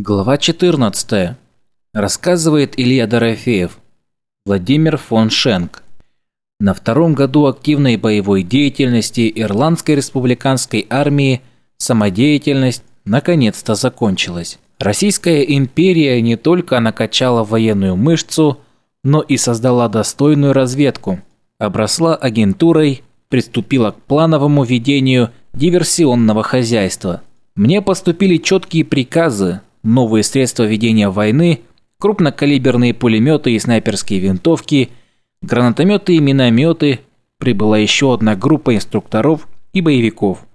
Глава 14. Рассказывает Илья Дорофеев. Владимир фон Шенк. На втором году активной боевой деятельности Ирландской республиканской армии самодеятельность наконец-то закончилась. Российская империя не только накачала военную мышцу, но и создала достойную разведку, обросла агентурой, приступила к плановому ведению диверсионного хозяйства. Мне поступили четкие приказы новые средства ведения войны, крупнокалиберные пулеметы и снайперские винтовки, гранатометы и минометы, прибыла еще одна группа инструкторов и боевиков,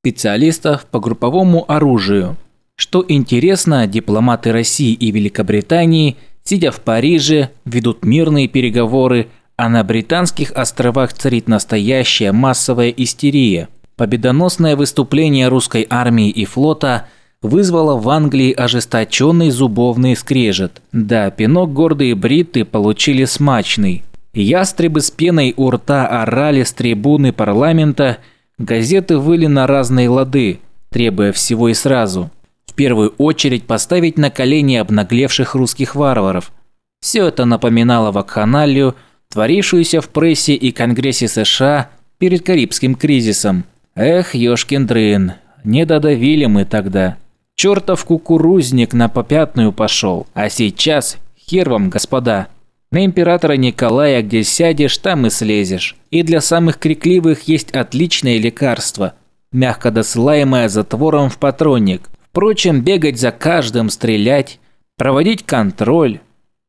специалистов по групповому оружию. Что интересно, дипломаты России и Великобритании, сидя в Париже, ведут мирные переговоры, а на британских островах царит настоящая массовая истерия. Победоносное выступление русской армии и флота – вызвало в Англии ожесточенный зубовный скрежет. Да, пинок гордые бритты получили смачный. Ястребы с пеной у рта орали с трибуны парламента, газеты выли на разные лады, требуя всего и сразу. В первую очередь поставить на колени обнаглевших русских варваров. Все это напоминало вакханалию, творившуюся в прессе и Конгрессе США перед Карибским кризисом. Эх, ёшкин дрын, не додавили мы тогда. Чертов кукурузник на попятную пошел. А сейчас, хер вам, господа. На императора Николая где сядешь, там и слезешь. И для самых крикливых есть отличное лекарство, мягко досылаемое затвором в патронник. Впрочем, бегать за каждым, стрелять, проводить контроль.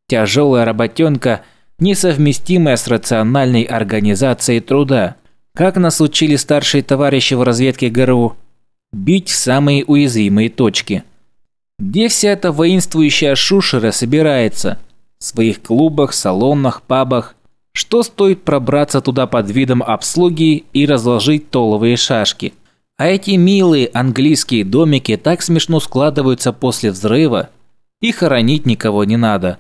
Тяжелая работенка, несовместимая с рациональной организацией труда. Как нас учили старшие товарищи в разведке ГРУ, бить в самые уязвимые точки. Где вся эта воинствующая шушера собирается? В своих клубах, салонах, пабах. Что стоит пробраться туда под видом обслуги и разложить толовые шашки? А эти милые английские домики так смешно складываются после взрыва, и хоронить никого не надо.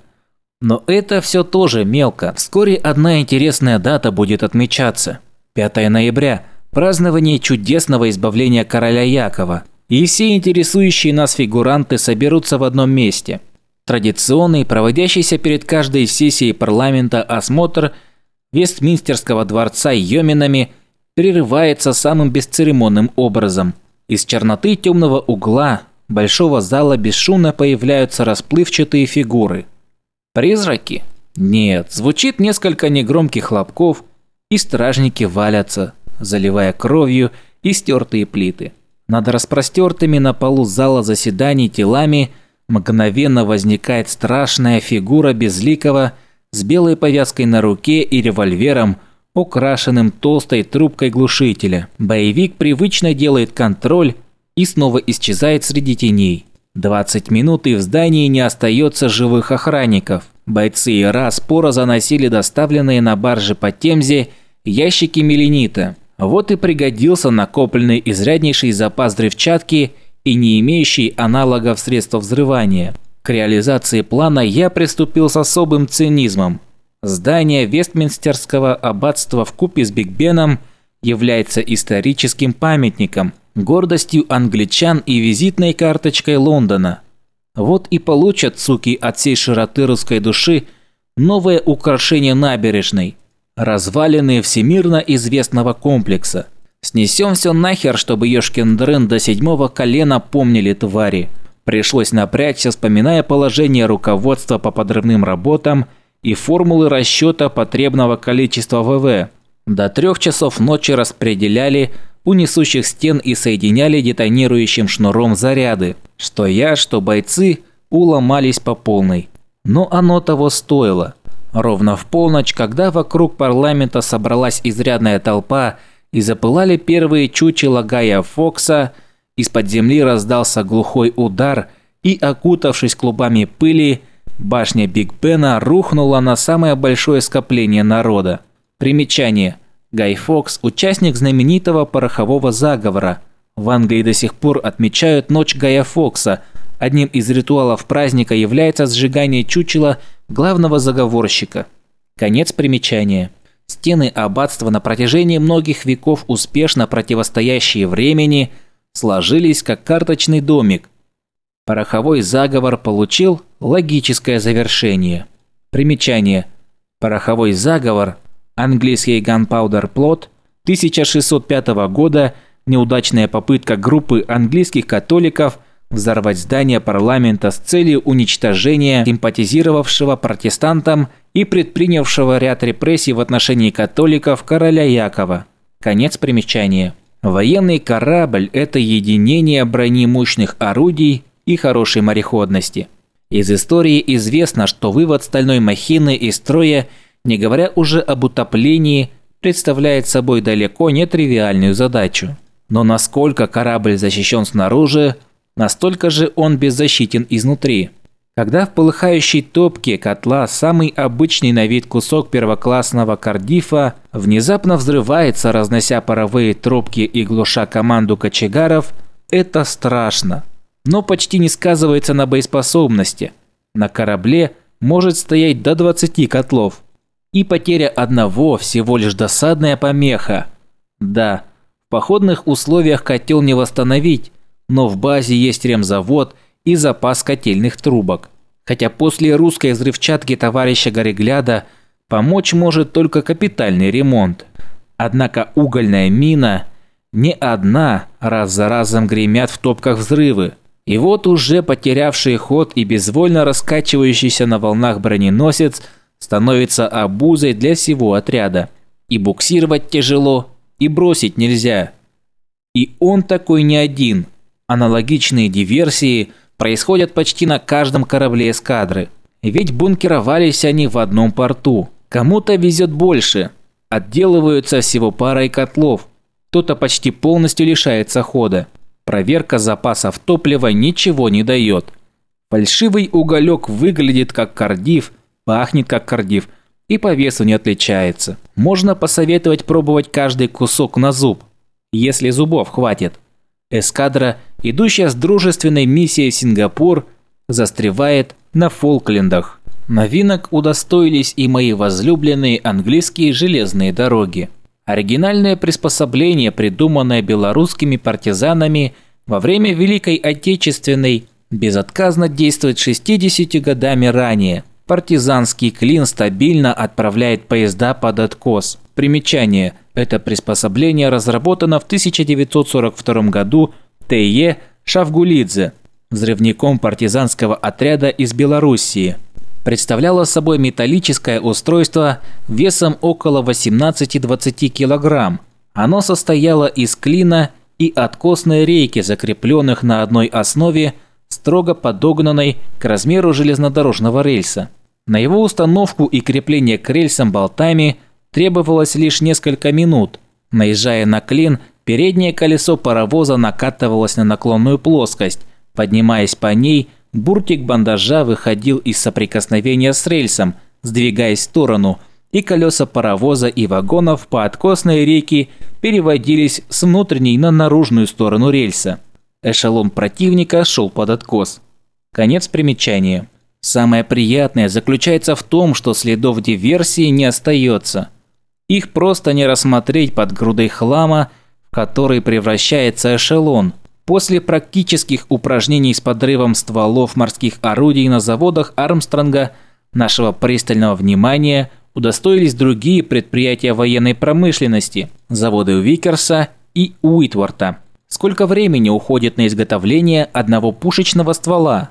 Но это все тоже мелко. Вскоре одна интересная дата будет отмечаться. 5 ноября – празднование чудесного избавления короля Якова, и все интересующие нас фигуранты соберутся в одном месте. Традиционный, проводящийся перед каждой сессией парламента осмотр Вестминстерского дворца Йоминами прерывается самым бесцеремонным образом. Из черноты темного угла большого зала бесшумно появляются расплывчатые фигуры. Призраки? Нет, звучит несколько негромких хлопков, и стражники валятся, заливая кровью истертые плиты. Над распростертыми на полу зала заседаний телами мгновенно возникает страшная фигура безликого с белой повязкой на руке и револьвером, украшенным толстой трубкой глушителя. Боевик привычно делает контроль и снова исчезает среди теней. 20 минут и в здании не остается живых охранников. Бойцы ИРА споро заносили доставленные на барже по Темзе ящики меленита. Вот и пригодился накопленный изряднейший запас взрывчатки и не имеющий аналогов средства взрывания. К реализации плана я приступил с особым цинизмом. Здание Вестминстерского аббатства в купе с Биг Беном является историческим памятником, гордостью англичан и визитной карточкой Лондона. Вот и получат суки от всей широты русской души новое украшение набережной – развалины всемирно известного комплекса. Снесем все нахер, чтобы ёшкин дрын до седьмого колена помнили твари. Пришлось напрячься, вспоминая положение руководства по подрывным работам и формулы расчета потребного количества ВВ. До трех часов ночи распределяли у несущих стен и соединяли детонирующим шнуром заряды. Что я, что бойцы уломались по полной. Но оно того стоило. Ровно в полночь, когда вокруг парламента собралась изрядная толпа и запылали первые чучела Гая Фокса, из-под земли раздался глухой удар и, окутавшись клубами пыли, башня Биг Бена рухнула на самое большое скопление народа. Примечание. Гай Фокс – участник знаменитого порохового заговора. В Англии до сих пор отмечают Ночь Гая Фокса. Одним из ритуалов праздника является сжигание чучела – главного заговорщика. Конец примечания. Стены аббатства на протяжении многих веков успешно противостоящие времени сложились как карточный домик. Пороховой заговор получил логическое завершение. Примечание. Пороховой заговор, английский Gunpowder Plot, 1605 года, неудачная попытка группы английских католиков взорвать здание парламента с целью уничтожения симпатизировавшего протестантам и предпринявшего ряд репрессий в отношении католиков короля Якова. Конец примечания. Военный корабль – это единение брони мощных орудий и хорошей мореходности. Из истории известно, что вывод стальной махины из строя, не говоря уже об утоплении, представляет собой далеко не тривиальную задачу. Но насколько корабль защищен снаружи, настолько же он беззащитен изнутри. Когда в полыхающей топке котла самый обычный на вид кусок первоклассного кардифа внезапно взрывается, разнося паровые трубки и глуша команду кочегаров, это страшно. Но почти не сказывается на боеспособности. На корабле может стоять до 20 котлов. И потеря одного всего лишь досадная помеха. Да, в походных условиях котел не восстановить, но в базе есть ремзавод – и запас котельных трубок. Хотя после русской взрывчатки товарища Горегляда помочь может только капитальный ремонт. Однако угольная мина не одна раз за разом гремят в топках взрывы. И вот уже потерявший ход и безвольно раскачивающийся на волнах броненосец становится обузой для всего отряда. И буксировать тяжело, и бросить нельзя. И он такой не один. Аналогичные диверсии – происходят почти на каждом корабле эскадры. Ведь бункеровались они в одном порту. Кому-то везет больше. Отделываются всего парой котлов. Кто-то почти полностью лишается хода. Проверка запасов топлива ничего не дает. Фальшивый уголек выглядит как кардив, пахнет как кардив и по весу не отличается. Можно посоветовать пробовать каждый кусок на зуб, если зубов хватит. Эскадра, идущая с дружественной миссией Сингапур, застревает на Фолклендах. Новинок удостоились и мои возлюбленные английские железные дороги. Оригинальное приспособление, придуманное белорусскими партизанами во время Великой Отечественной, безотказно действует 60 годами ранее. Партизанский клин стабильно отправляет поезда под откос. Примечание. Это приспособление разработано в 1942 году Т.Е. Шавгулидзе, взрывником партизанского отряда из Белоруссии. Представляло собой металлическое устройство весом около 18-20 кг. Оно состояло из клина и откосной рейки, закрепленных на одной основе, строго подогнанной к размеру железнодорожного рельса. На его установку и крепление к рельсам болтами – требовалось лишь несколько минут. Наезжая на клин, переднее колесо паровоза накатывалось на наклонную плоскость. Поднимаясь по ней, буртик бандажа выходил из соприкосновения с рельсом, сдвигаясь в сторону, и колеса паровоза и вагонов по откосной реке переводились с внутренней на наружную сторону рельса. Эшелон противника шел под откос. Конец примечания. Самое приятное заключается в том, что следов диверсии не остается. Их просто не рассмотреть под грудой хлама, который превращается эшелон. После практических упражнений с подрывом стволов морских орудий на заводах Армстронга нашего пристального внимания удостоились другие предприятия военной промышленности – заводы Викерса и Уитворта. Сколько времени уходит на изготовление одного пушечного ствола?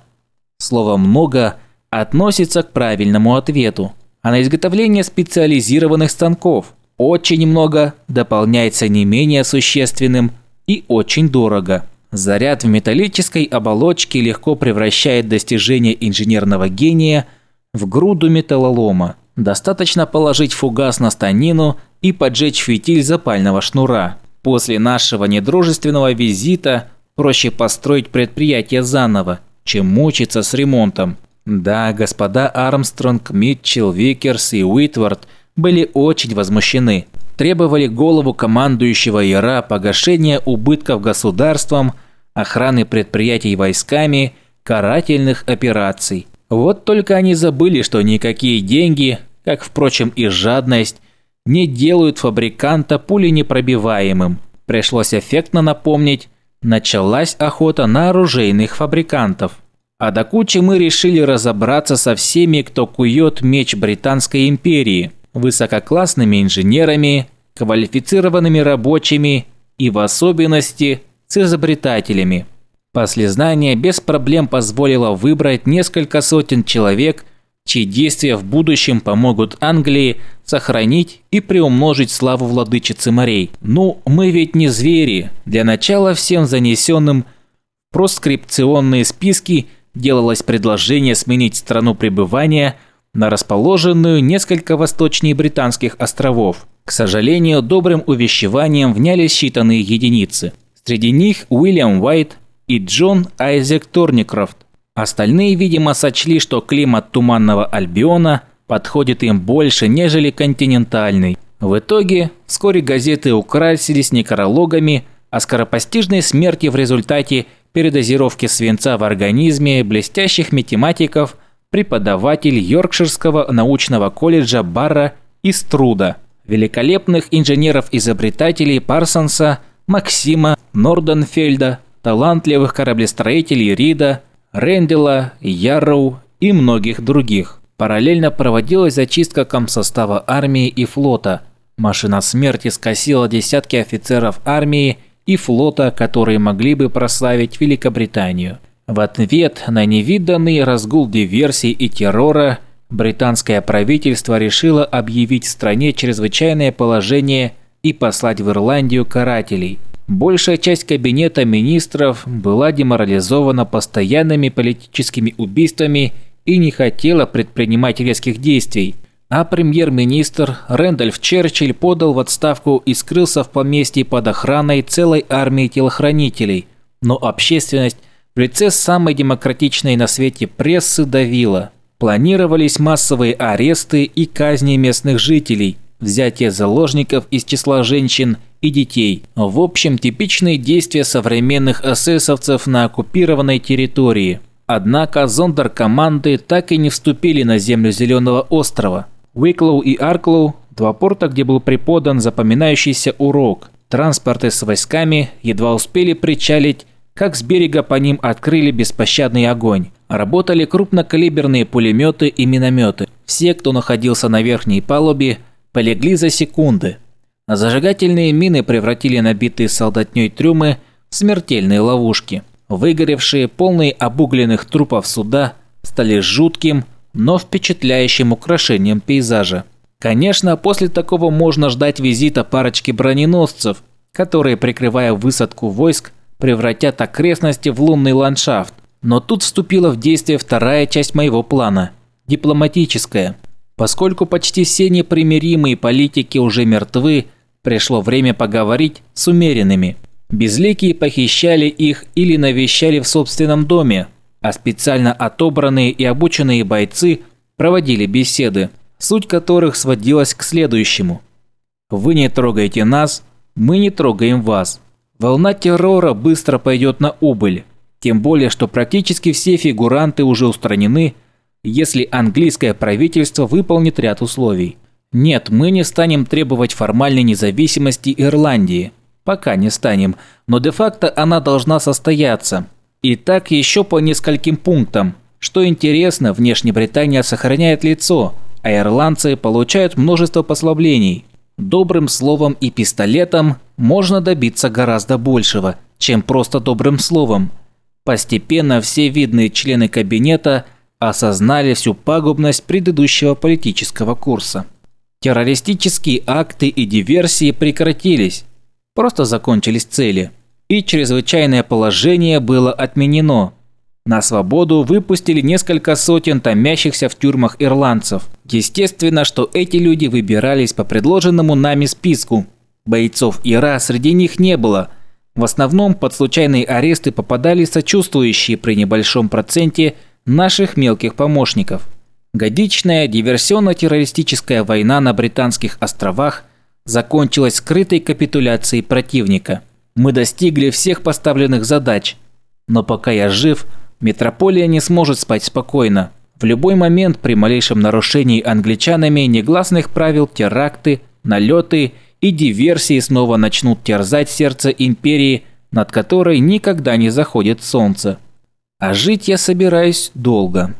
Слово «много» относится к правильному ответу а на изготовление специализированных станков. Очень много дополняется не менее существенным и очень дорого. Заряд в металлической оболочке легко превращает достижение инженерного гения в груду металлолома. Достаточно положить фугас на станину и поджечь фитиль запального шнура. После нашего недружественного визита проще построить предприятие заново, чем мучиться с ремонтом. Да, господа Армстронг, Митчелл, Викерс и Уитвард были очень возмущены. Требовали голову командующего ЯРА погашения убытков государством, охраны предприятий войсками, карательных операций. Вот только они забыли, что никакие деньги, как, впрочем, и жадность, не делают фабриканта пуленепробиваемым. Пришлось эффектно напомнить, началась охота на оружейных фабрикантов. А до кучи мы решили разобраться со всеми, кто кует меч Британской империи, высококлассными инженерами, квалифицированными рабочими и в особенности с изобретателями. Послезнание без проблем позволило выбрать несколько сотен человек, чьи действия в будущем помогут Англии сохранить и приумножить славу владычицы морей. Ну, мы ведь не звери. Для начала всем занесенным в проскрипционные списки делалось предложение сменить страну пребывания на расположенную несколько восточнее британских островов. К сожалению, добрым увещеванием вняли считанные единицы. Среди них Уильям Уайт и Джон Айзек Торникрофт. Остальные, видимо, сочли, что климат Туманного Альбиона подходит им больше, нежели континентальный. В итоге, вскоре газеты украсились некрологами о скоропостижной смерти в результате передозировки свинца в организме блестящих математиков преподаватель Йоркширского научного колледжа Барра из Труда, великолепных инженеров-изобретателей Парсонса, Максима, Норденфельда, талантливых кораблестроителей Рида, Рэндела, Ярроу и многих других. Параллельно проводилась зачистка комсостава армии и флота. Машина смерти скосила десятки офицеров армии и флота, которые могли бы прославить Великобританию. В ответ на невиданный разгул диверсий и террора британское правительство решило объявить стране чрезвычайное положение и послать в Ирландию карателей – Большая часть кабинета министров была деморализована постоянными политическими убийствами и не хотела предпринимать резких действий. А премьер-министр Рэндольф Черчилль подал в отставку и скрылся в поместье под охраной целой армии телохранителей. Но общественность в лице самой демократичной на свете прессы давила. Планировались массовые аресты и казни местных жителей, взятие заложников из числа женщин – и детей. В общем, типичные действия современных эсэсовцев на оккупированной территории. Однако зондеркоманды так и не вступили на землю Зеленого острова. Уиклоу и Арклоу – два порта, где был преподан запоминающийся урок. Транспорты с войсками едва успели причалить, как с берега по ним открыли беспощадный огонь. Работали крупнокалиберные пулеметы и минометы. Все, кто находился на верхней палубе, полегли за секунды. Зажигательные мины превратили набитые солдатней трюмы в смертельные ловушки. Выгоревшие, полные обугленных трупов суда стали жутким, но впечатляющим украшением пейзажа. Конечно, после такого можно ждать визита парочки броненосцев, которые, прикрывая высадку войск, превратят окрестности в лунный ландшафт. Но тут вступила в действие вторая часть моего плана – дипломатическая. Поскольку почти все непримиримые политики уже мертвы, пришло время поговорить с умеренными. Безликие похищали их или навещали в собственном доме, а специально отобранные и обученные бойцы проводили беседы, суть которых сводилась к следующему. «Вы не трогаете нас, мы не трогаем вас». Волна террора быстро пойдет на убыль, тем более, что практически все фигуранты уже устранены, если английское правительство выполнит ряд условий. Нет, мы не станем требовать формальной независимости Ирландии. Пока не станем, но де-факто она должна состояться. И так еще по нескольким пунктам. Что интересно, внешне Британия сохраняет лицо, а ирландцы получают множество послаблений. Добрым словом и пистолетом можно добиться гораздо большего, чем просто добрым словом. Постепенно все видные члены кабинета осознали всю пагубность предыдущего политического курса. Террористические акты и диверсии прекратились, просто закончились цели, и чрезвычайное положение было отменено. На свободу выпустили несколько сотен томящихся в тюрьмах ирландцев. Естественно, что эти люди выбирались по предложенному нами списку. Бойцов Ира среди них не было. В основном под случайные аресты попадали сочувствующие при небольшом проценте наших мелких помощников. Годичная диверсионно-террористическая война на Британских островах закончилась скрытой капитуляцией противника. Мы достигли всех поставленных задач. Но пока я жив, метрополия не сможет спать спокойно. В любой момент при малейшем нарушении англичанами негласных правил теракты, налеты и диверсии снова начнут терзать сердце империи, над которой никогда не заходит солнце. А жить я собираюсь долго.